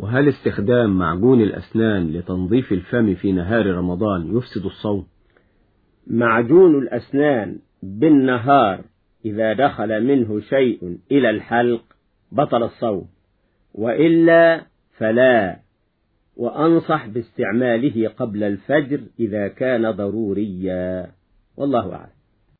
وهل استخدام معجون الأسنان لتنظيف الفم في نهار رمضان يفسد الصوم؟ معجون الأسنان بالنهار إذا دخل منه شيء إلى الحلق بطل الصوم وإلا فلا وأنصح باستعماله قبل الفجر إذا كان ضروريا. والله أعلم.